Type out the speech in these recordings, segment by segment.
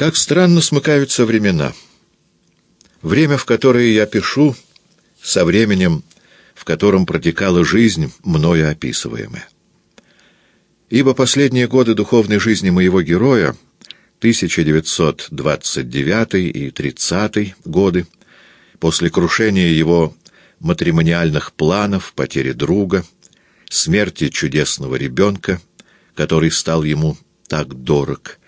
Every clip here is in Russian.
Как странно смыкаются времена. Время, в которое я пишу, со временем, в котором протекала жизнь, мною описываемая. Ибо последние годы духовной жизни моего героя, 1929 и 30 годы, после крушения его матримониальных планов, потери друга, смерти чудесного ребенка, который стал ему так дорог,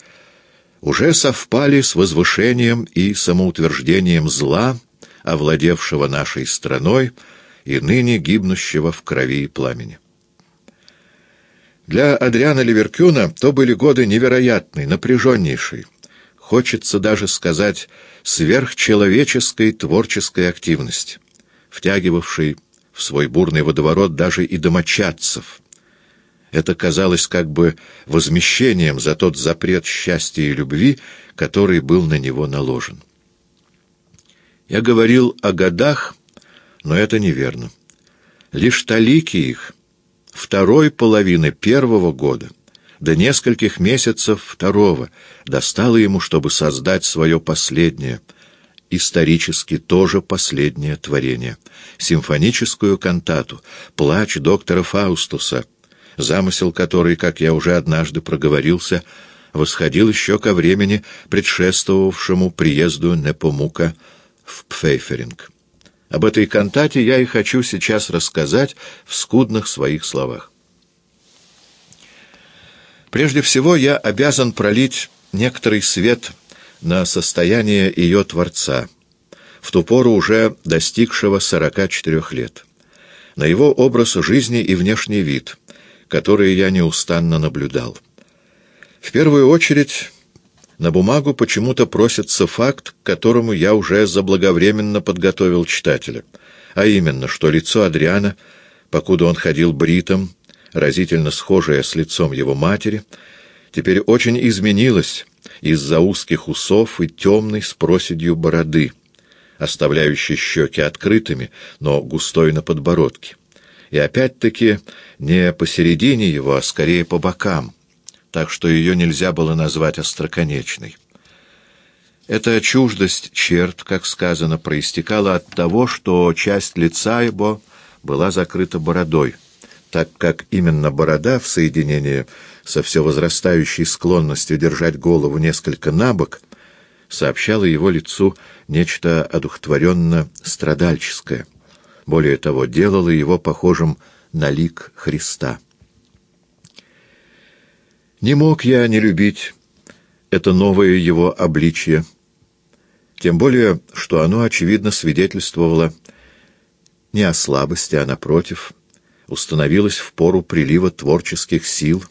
уже совпали с возвышением и самоутверждением зла, овладевшего нашей страной и ныне гибнущего в крови и пламени. Для Адриана Ливеркюна то были годы невероятной, напряженнейшей, хочется даже сказать, сверхчеловеческой творческой активности, втягивавшей в свой бурный водоворот даже и домочадцев, это казалось как бы возмещением за тот запрет счастья и любви, который был на него наложен. Я говорил о годах, но это неверно. Лишь талики их второй половины первого года до нескольких месяцев второго достало ему, чтобы создать свое последнее, исторически тоже последнее творение, симфоническую кантату «Плач доктора Фаустуса», замысел который, как я уже однажды проговорился, восходил еще ко времени, предшествовавшему приезду Непомука в Пфейферинг. Об этой кантате я и хочу сейчас рассказать в скудных своих словах. Прежде всего, я обязан пролить некоторый свет на состояние ее Творца, в ту пору уже достигшего 44 лет, на его образ жизни и внешний вид — которые я неустанно наблюдал. В первую очередь на бумагу почему-то просится факт, к которому я уже заблаговременно подготовил читателя, а именно, что лицо Адриана, покуда он ходил бритом, разительно схожее с лицом его матери, теперь очень изменилось из-за узких усов и темной с проседью бороды, оставляющей щеки открытыми, но густой на подбородке и опять-таки не посередине его, а скорее по бокам, так что ее нельзя было назвать остроконечной. Эта чуждость черт, как сказано, проистекала от того, что часть лица его была закрыта бородой, так как именно борода в соединении со все возрастающей склонностью держать голову несколько набок сообщала его лицу нечто одухотворенно-страдальческое более того, делало его похожим на лик Христа. Не мог я не любить это новое его обличье, тем более, что оно, очевидно, свидетельствовало не о слабости, а, напротив, установилось в пору прилива творческих сил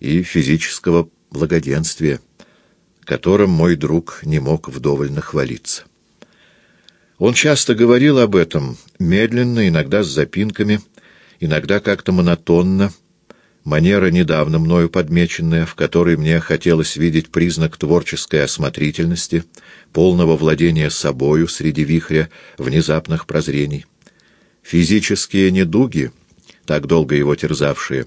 и физического благоденствия, которым мой друг не мог вдоволь нахвалиться. Он часто говорил об этом, медленно, иногда с запинками, иногда как-то монотонно, манера, недавно мною подмеченная, в которой мне хотелось видеть признак творческой осмотрительности, полного владения собою среди вихря внезапных прозрений. Физические недуги, так долго его терзавшие,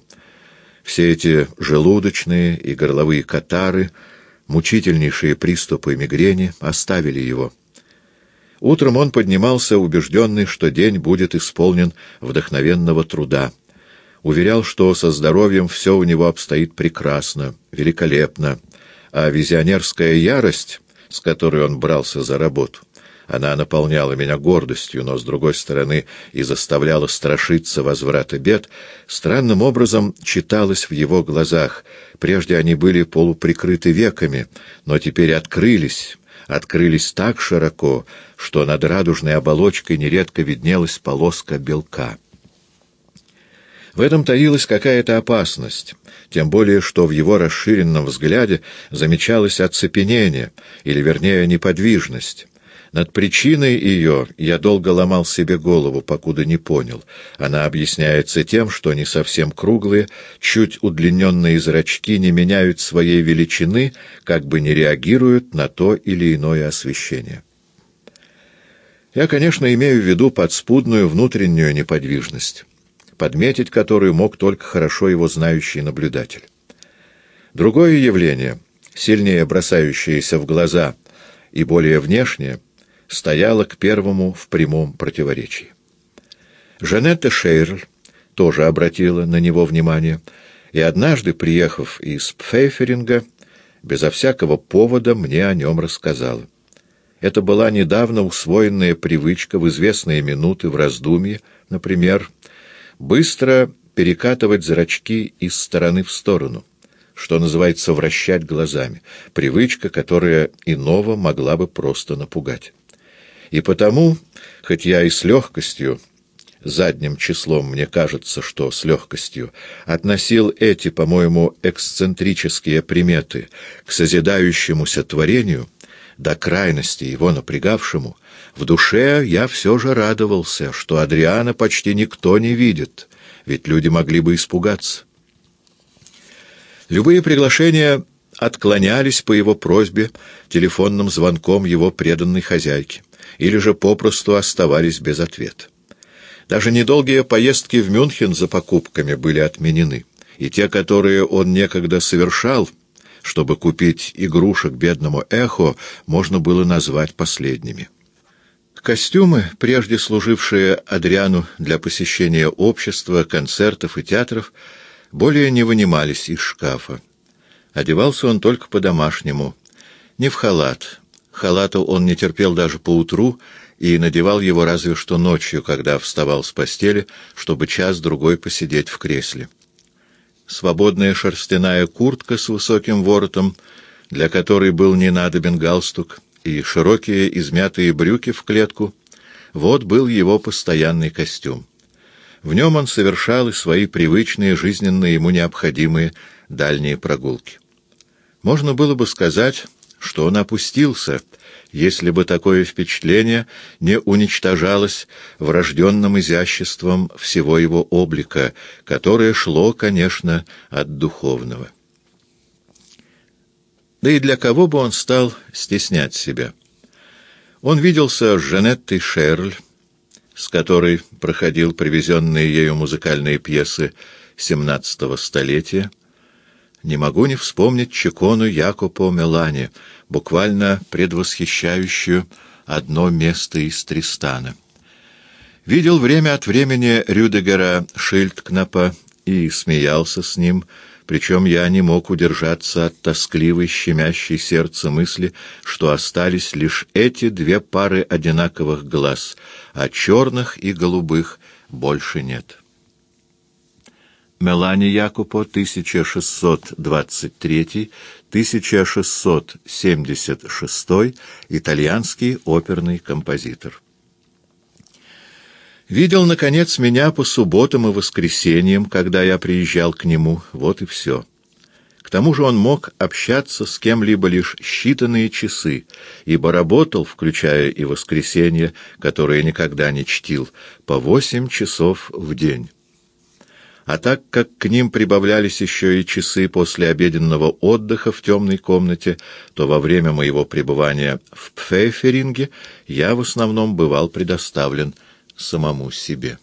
все эти желудочные и горловые катары, мучительнейшие приступы мигрени оставили его. Утром он поднимался, убежденный, что день будет исполнен вдохновенного труда. Уверял, что со здоровьем все у него обстоит прекрасно, великолепно, а визионерская ярость, с которой он брался за работу, она наполняла меня гордостью, но, с другой стороны, и заставляла страшиться возврата бед, странным образом читалось в его глазах. Прежде они были полуприкрыты веками, но теперь открылись, открылись так широко, что над радужной оболочкой нередко виднелась полоска белка. В этом таилась какая-то опасность, тем более что в его расширенном взгляде замечалось оцепенение, или, вернее, неподвижность. Над причиной ее я долго ломал себе голову, покуда не понял. Она объясняется тем, что не совсем круглые, чуть удлиненные зрачки не меняют своей величины, как бы не реагируют на то или иное освещение. Я, конечно, имею в виду подспудную внутреннюю неподвижность, подметить которую мог только хорошо его знающий наблюдатель. Другое явление — сильнее бросающаяся в глаза и более внешняя, стояла к первому в прямом противоречии. Жанетта Шейрль тоже обратила на него внимание, и однажды, приехав из Пфейферинга, безо всякого повода мне о нем рассказала. Это была недавно усвоенная привычка в известные минуты в раздумье, например, быстро перекатывать зрачки из стороны в сторону, что называется вращать глазами, привычка, которая иного могла бы просто напугать. И потому, хоть я и с легкостью, задним числом, мне кажется, что с легкостью, относил эти, по-моему, эксцентрические приметы к созидающемуся творению, до крайности его напрягавшему, в душе я все же радовался, что Адриана почти никто не видит, ведь люди могли бы испугаться. Любые приглашения отклонялись по его просьбе телефонным звонком его преданной хозяйки, или же попросту оставались без ответа. Даже недолгие поездки в Мюнхен за покупками были отменены, и те, которые он некогда совершал, чтобы купить игрушек бедному эхо, можно было назвать последними. Костюмы, прежде служившие Адриану для посещения общества, концертов и театров, более не вынимались из шкафа. Одевался он только по-домашнему, не в халат. Халату он не терпел даже поутру, и надевал его разве что ночью, когда вставал с постели, чтобы час-другой посидеть в кресле. Свободная шерстяная куртка с высоким воротом, для которой был не надобен галстук, и широкие измятые брюки в клетку — вот был его постоянный костюм. В нем он совершал и свои привычные, жизненные ему необходимые дальние прогулки. Можно было бы сказать, что он опустился — если бы такое впечатление не уничтожалось врожденным изяществом всего его облика, которое шло, конечно, от духовного. Да и для кого бы он стал стеснять себя? Он виделся с Жанеттой Шерль, с которой проходил привезенные ею музыкальные пьесы XVII столетия, не могу не вспомнить Чекону Якопо Мелани, буквально предвосхищающую одно место из Тристана. Видел время от времени Рюдегера Шильдкнапа и смеялся с ним, причем я не мог удержаться от тоскливой, щемящей сердце мысли, что остались лишь эти две пары одинаковых глаз, а черных и голубых больше нет. Мелани Якупо, 1623-1676, итальянский оперный композитор. Видел, наконец, меня по субботам и воскресеньям, когда я приезжал к нему, вот и все. К тому же он мог общаться с кем-либо лишь считанные часы, ибо работал, включая и воскресенье, которое никогда не чтил, по восемь часов в день. А так как к ним прибавлялись еще и часы после обеденного отдыха в темной комнате, то во время моего пребывания в Пфейферинге я в основном бывал предоставлен самому себе.